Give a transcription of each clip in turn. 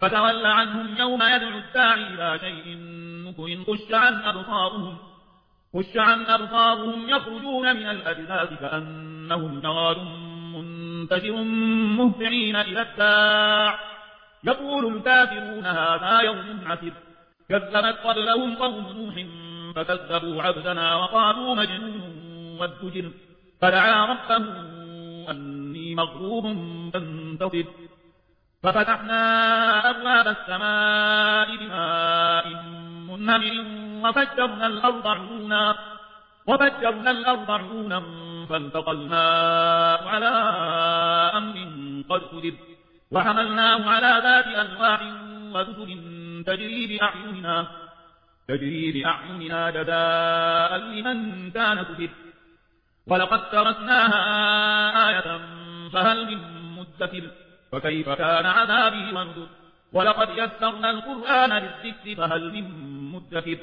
فتول عنهم يوم يدعو الداعي إلى شيء نكر خش عن أبصارهم. خش عن أبصارهم يخرجون من الأجداث كأنهم جوار منتشر مهطعين إلى الداع. يقول الكافرون هذا يوم عسر كذبت قبلهم قوم نوح فكذبوا عبدنا وقالوا مجنون والدجر فدعا ربه أني مغروب فانتصر ففتحنا أبواب السماء بماء منهمر وفجرنا الأرض عيونا وفجرنا الأرض عيونا فالتقى الماء على أمر قد قدر وحملناه على ذات ألواح ودسر تجري بأعيننا تجري بأعيننا جزاء لمن كان كفر. ولقد تركناها آية فهل من مدكر؟ فكيف كان عذابي ونذر ولقد يسرنا القرآن للذكر فهل من مدكر؟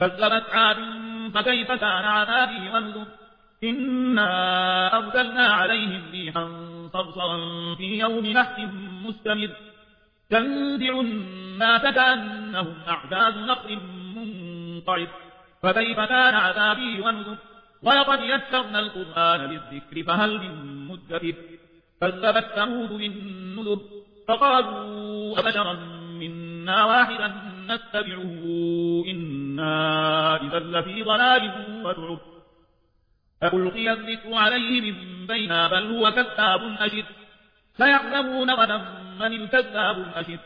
كذبت عاد فكيف كان عذابي ونذر إنا أرسلنا عليهم ريحا صرصرا في يوم نحس مستمر. تنزع الناس كأنهم أعداد نقر منقعد فكيف كان عذابي ونذر ولقد يسرنا القرآن للذكر فهل من مدكر؟ كذبت ثمود بالنذر فقالوا أبشرا منا واحدا نتبعه إنا إذا لفي ضلال وتعب ألقي الذكر عليه من بينا بل هو كذاب أشر. سيعلمون غدا من الكذاب الأشر.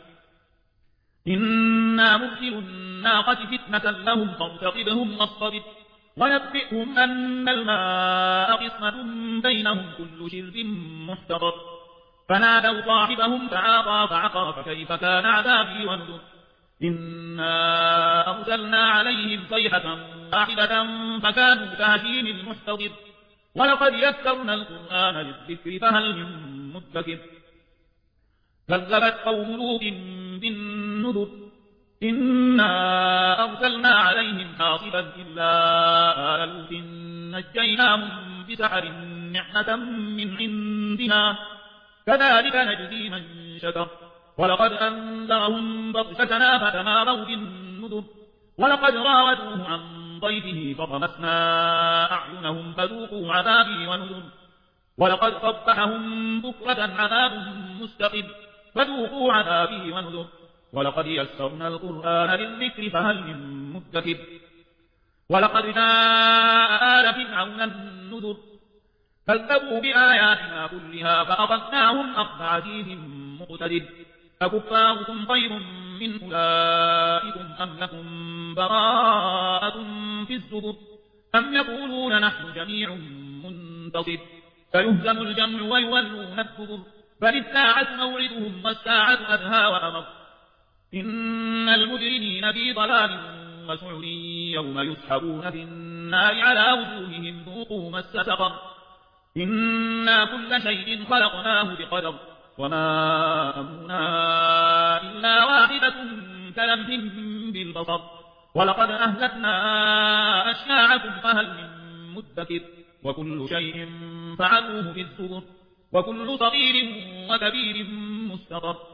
إنا مرسل الناقة فتنة لهم فارتقبهم واصطبر. ونبئهم أن الماء قسمة بينهم كل شرب محتضر فنادوا صاحبهم فعاقى فعقى فكيف كان عذابي ونذر. إنا أرسلنا عليهم صيحة واحدة فكانوا كهشيم المحتضر ولقد يسرنا القرآن للذكر فهل من مدكر. كذبت قوم لوط بالنذر. إنا أرسلنا عليهم حاصبا إلا آل نجيناهم بسحر نعمة من عندنا. كذلك نجزي من شكر. ولقد أنذرهم بطشتنا فتماروا بالنذر. ولقد راودوه عن ضيفه فطمسنا أعينهم فذوقوا عذابي ونذر. ولقد صبحهم بكرة عذاب مستقب فذوقوا عذابي ونذر. ولقد يسرنا القرآن للذكر فهل من مدكر؟ ولقد جاء آل فرعون النذر كذبوا بآياتنا كلها فأخذناهم أخذ عزيز مقتدر. أكفاركم خير من أولئكم أم لكم براءة في الزبر؟ أم يقولون نحن جميع منتصر؟ فيهزم الجمع ويولون الكبر. بل الساعة موعدهم والساعة أدهى وأمر. إن المجرمين في ضلال وسعر يوم يسحبون في النار على وجوههم ذوقوا مس سقر. إنا كل شيء خلقناه بقدر. وما أمرنا إلا واحدة كلمح بالبصر. ولقد أهلكنا أشياعكم فهل من مدكر. وكل شيء فعلوه بالزبر وكل صغير وكبير مستقر.